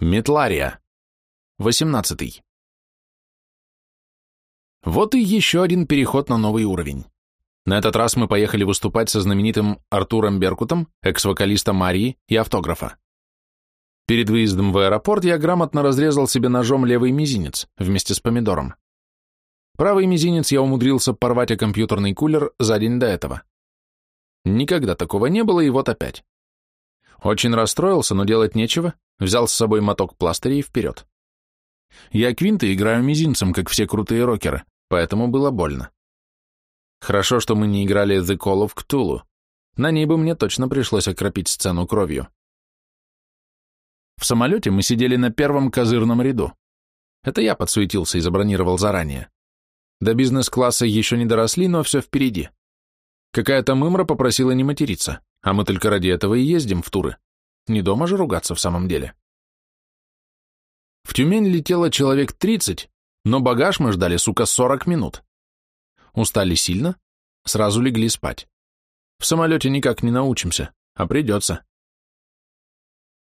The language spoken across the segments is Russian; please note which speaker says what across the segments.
Speaker 1: Метлария. 18. Вот и еще один переход на новый уровень. На этот раз мы поехали выступать со знаменитым Артуром Беркутом, экс-вокалистом Марии и автографа. Перед выездом в аэропорт я грамотно разрезал себе ножом левый мизинец вместе с помидором. Правый мизинец я умудрился порвать о компьютерный кулер за день до этого. Никогда такого не было, и вот опять. Очень расстроился, но делать нечего, взял с собой моток пластыря и вперед. Я квинты играю мизинцем, как все крутые рокеры, поэтому было больно. Хорошо, что мы не играли The Call of Cthulhu. На ней бы мне точно пришлось окропить сцену кровью. В самолете мы сидели на первом козырном ряду. Это я подсуетился и забронировал заранее. До бизнес-класса еще не доросли, но все впереди. Какая-то мымра попросила не материться, а мы только ради этого и ездим в туры. Не дома же ругаться в самом деле. В Тюмень летело человек 30, но багаж мы ждали, сука, 40 минут. Устали сильно, сразу легли спать. В самолете никак не научимся, а придется.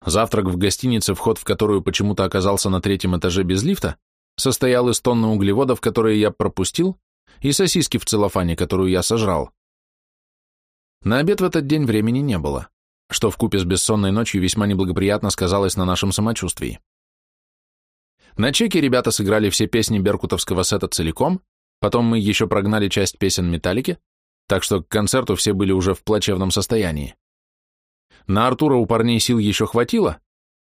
Speaker 1: Завтрак в гостинице, вход в которую почему-то оказался на третьем этаже без лифта, состоял из тонны углеводов, которые я пропустил, и сосиски в целлофане, которую я сожрал. На обед в этот день времени не было что вкупе с бессонной ночью весьма неблагоприятно сказалось на нашем самочувствии. На чеке ребята сыграли все песни беркутовского сета целиком, потом мы еще прогнали часть песен Металлики, так что к концерту все были уже в плачевном состоянии. На Артура у парней сил еще хватило,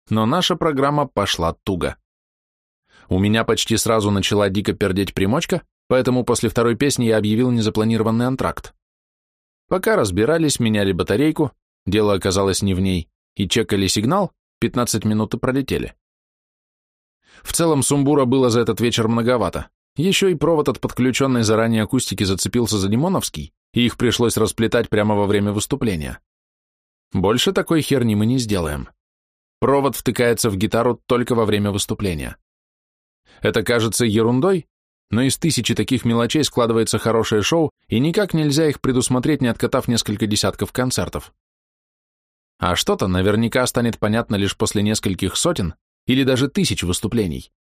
Speaker 1: но наша программа пошла туго. У меня почти сразу начала дико пердеть примочка, поэтому после второй песни я объявил незапланированный антракт. Пока разбирались, меняли батарейку, Дело оказалось не в ней, и чекали сигнал, 15 минут и пролетели. В целом сумбура было за этот вечер многовато. Еще и провод от подключенной заранее акустики зацепился за Димоновский, и их пришлось расплетать прямо во время выступления. Больше такой херни мы не сделаем. Провод втыкается в гитару только во время выступления. Это кажется ерундой, но из тысячи таких мелочей складывается хорошее шоу, и никак нельзя их предусмотреть, не откатав несколько десятков концертов. А что-то наверняка станет понятно лишь после нескольких сотен или даже тысяч выступлений.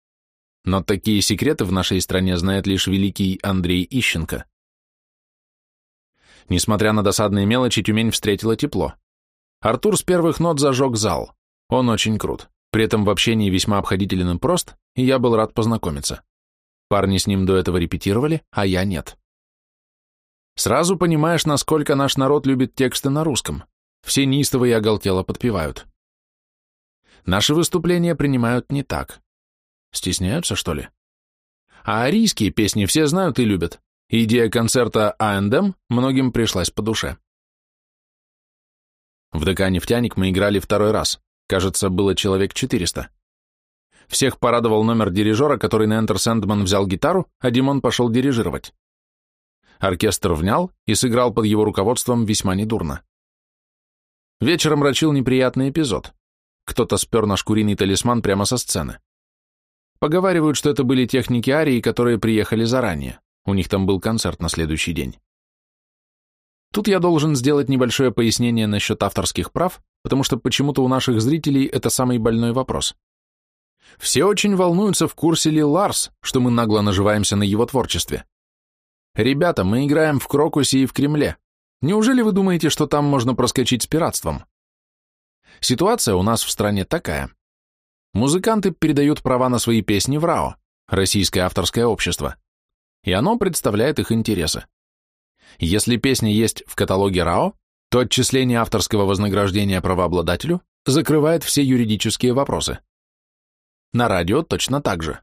Speaker 1: Но такие секреты в нашей стране знает лишь великий Андрей Ищенко. Несмотря на досадные мелочи, Тюмень встретила тепло. Артур с первых нот зажег зал. Он очень крут. При этом в общении весьма обходителен и прост, и я был рад познакомиться. Парни с ним до этого репетировали, а я нет. Сразу понимаешь, насколько наш народ любит тексты на русском. Все неистово и оголтело подпевают. Наши выступления принимают не так. Стесняются, что ли? А арийские песни все знают и любят. Идея концерта А&М многим пришлась по душе. В ДК «Нефтяник» мы играли второй раз. Кажется, было человек 400. Всех порадовал номер дирижера, который на Enter Sandman взял гитару, а Димон пошел дирижировать. Оркестр внял и сыграл под его руководством весьма недурно. Вечером рачил неприятный эпизод. Кто-то спер наш куриный талисман прямо со сцены. Поговаривают, что это были техники Арии, которые приехали заранее. У них там был концерт на следующий день. Тут я должен сделать небольшое пояснение насчет авторских прав, потому что почему-то у наших зрителей это самый больной вопрос. Все очень волнуются, в курсе ли Ларс, что мы нагло наживаемся на его творчестве. Ребята, мы играем в Крокусе и в Кремле. Неужели вы думаете, что там можно проскочить с пиратством? Ситуация у нас в стране такая. Музыканты передают права на свои песни в РАО, Российское авторское общество, и оно представляет их интересы. Если песня есть в каталоге РАО, то отчисление авторского вознаграждения правообладателю закрывает все юридические вопросы. На радио точно так же.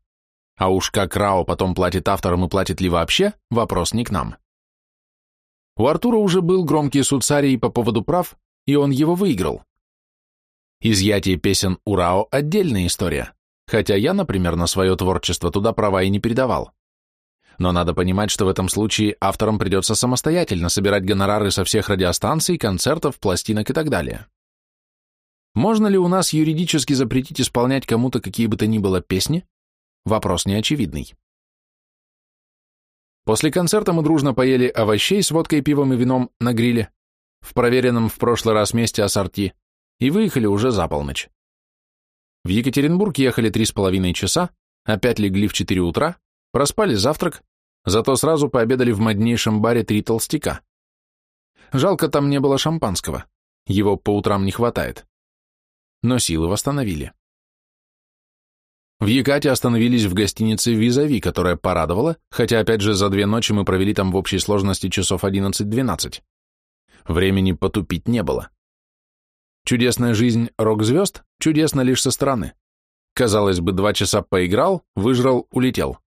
Speaker 1: А уж как РАО потом платит авторам и платит ли вообще, вопрос не к нам. У Артура уже был громкий суд с Арией по поводу прав, и он его выиграл. Изъятие песен Урао – отдельная история, хотя я, например, на свое творчество туда права и не передавал. Но надо понимать, что в этом случае авторам придется самостоятельно собирать гонорары со всех радиостанций, концертов, пластинок и так далее. Можно ли у нас юридически запретить исполнять кому-то какие бы то ни было песни? Вопрос неочевидный. После концерта мы дружно поели овощей с водкой, пивом и вином на гриле, в проверенном в прошлый раз месте ассорти, и выехали уже за полночь. В Екатеринбург ехали три с половиной часа, опять легли в четыре утра, проспали завтрак, зато сразу пообедали в моднейшем баре «Три толстяка». Жалко, там не было шампанского, его по утрам не хватает. Но силы восстановили. В Якате остановились в гостинице «Визави», которая порадовала, хотя опять же за две ночи мы провели там в общей сложности часов 11-12. Времени потупить не было. Чудесная жизнь рок-звезд чудесна лишь со стороны. Казалось бы, два часа поиграл, выжрал, улетел.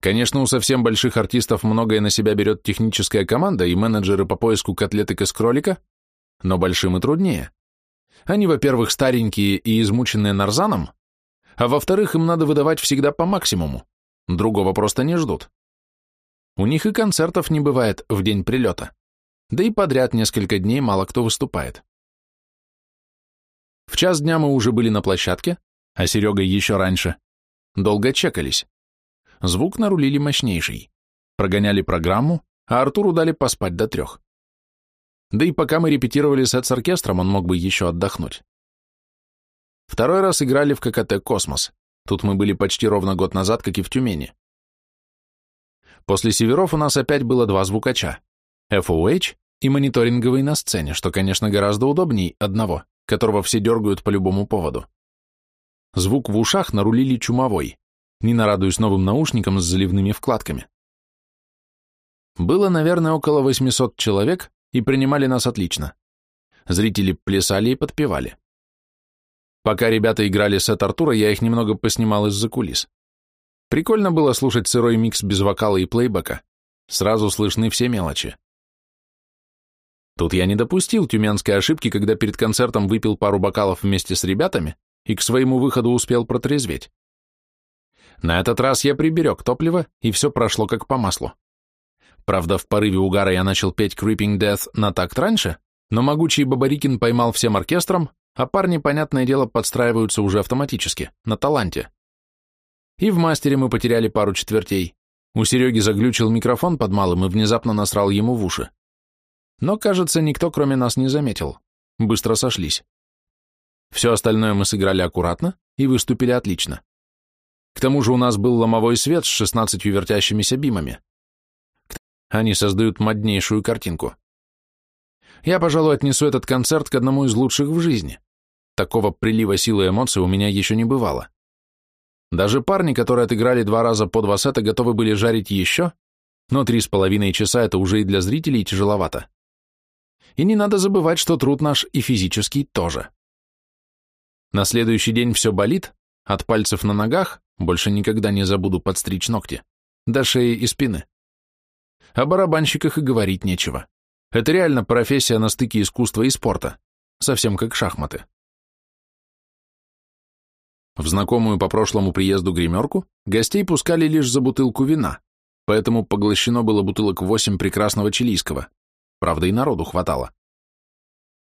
Speaker 1: Конечно, у совсем больших артистов многое на себя берет техническая команда и менеджеры по поиску котлеток из кролика, но большим и труднее. Они, во-первых, старенькие и измученные нарзаном, а во-вторых, им надо выдавать всегда по максимуму, другого просто не ждут. У них и концертов не бывает в день прилета, да и подряд несколько дней мало кто выступает. В час дня мы уже были на площадке, а Серега еще раньше. Долго чекались. Звук нарулили мощнейший. Прогоняли программу, а Артуру дали поспать до трех. Да и пока мы репетировали сет с оркестром, он мог бы еще отдохнуть. Второй раз играли в ККТ «Космос». Тут мы были почти ровно год назад, как и в Тюмени. После Северов у нас опять было два звукача — FOH и мониторинговый на сцене, что, конечно, гораздо удобней одного, которого все дергают по любому поводу. Звук в ушах нарулили чумовой, не нарадуюсь новым наушникам с заливными вкладками. Было, наверное, около 800 человек, и принимали нас отлично. Зрители плясали и подпевали. Пока ребята играли сет Артура, я их немного поснимал из-за кулис. Прикольно было слушать сырой микс без вокала и плейбека. Сразу слышны все мелочи. Тут я не допустил тюменской ошибки, когда перед концертом выпил пару бокалов вместе с ребятами и к своему выходу успел протрезветь. На этот раз я приберег топливо, и все прошло как по маслу. Правда, в порыве угара я начал петь Creeping Death на такт раньше, но могучий Бабарикин поймал всем оркестром, а парни, понятное дело, подстраиваются уже автоматически, на таланте. И в мастере мы потеряли пару четвертей. У Сереги заглючил микрофон под малым и внезапно насрал ему в уши. Но, кажется, никто, кроме нас, не заметил. Быстро сошлись. Все остальное мы сыграли аккуратно и выступили отлично. К тому же у нас был ломовой свет с 16 вертящимися бимами. Они создают моднейшую картинку. Я, пожалуй, отнесу этот концерт к одному из лучших в жизни. Такого прилива силы эмоций у меня еще не бывало. Даже парни, которые отыграли два раза по два сета, готовы были жарить еще, но три с половиной часа это уже и для зрителей тяжеловато. И не надо забывать, что труд наш и физический тоже. На следующий день все болит, от пальцев на ногах, больше никогда не забуду подстричь ногти, до шеи и спины. О барабанщиках и говорить нечего. Это реально профессия на стыке искусства и спорта, совсем как шахматы. В знакомую по прошлому приезду гримерку гостей пускали лишь за бутылку вина, поэтому поглощено было бутылок восемь прекрасного чилийского. Правда, и народу хватало.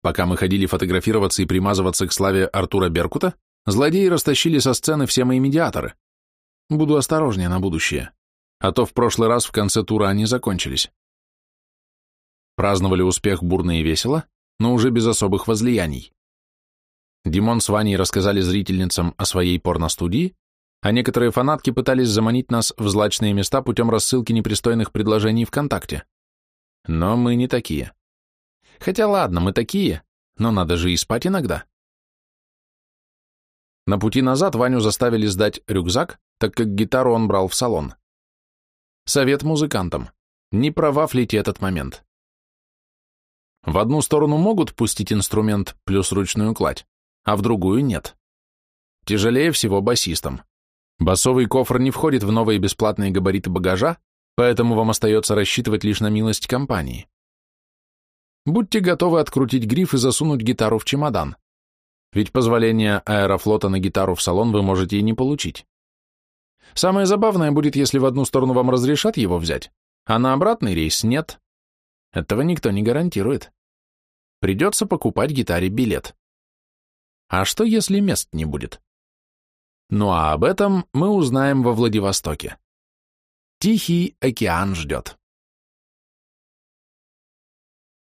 Speaker 1: Пока мы ходили фотографироваться и примазываться к славе Артура Беркута, злодеи растащили со сцены все мои медиаторы. Буду осторожнее на будущее, а то в прошлый раз в конце тура они закончились. Праздновали успех бурно и весело, но уже без особых возлияний. Димон с Ваней рассказали зрительницам о своей порностудии, а некоторые фанатки пытались заманить нас в злачные места путем рассылки непристойных предложений ВКонтакте. Но мы не такие. Хотя ладно, мы такие, но надо же и спать иногда. На пути назад Ваню заставили сдать рюкзак, так как гитару он брал в салон. Совет музыкантам. Не провафлите этот момент. В одну сторону могут пустить инструмент плюс ручную кладь, а в другую нет. Тяжелее всего басистам. Басовый кофр не входит в новые бесплатные габариты багажа, поэтому вам остается рассчитывать лишь на милость компании. Будьте готовы открутить гриф и засунуть гитару в чемодан, ведь позволение аэрофлота на гитару в салон вы можете и не получить. Самое забавное будет, если в одну сторону вам разрешат его взять, а на обратный рейс нет. Этого никто не гарантирует. Придется покупать гитаре билет. А что, если мест не будет? Ну а об этом мы узнаем во Владивостоке. Тихий океан ждет.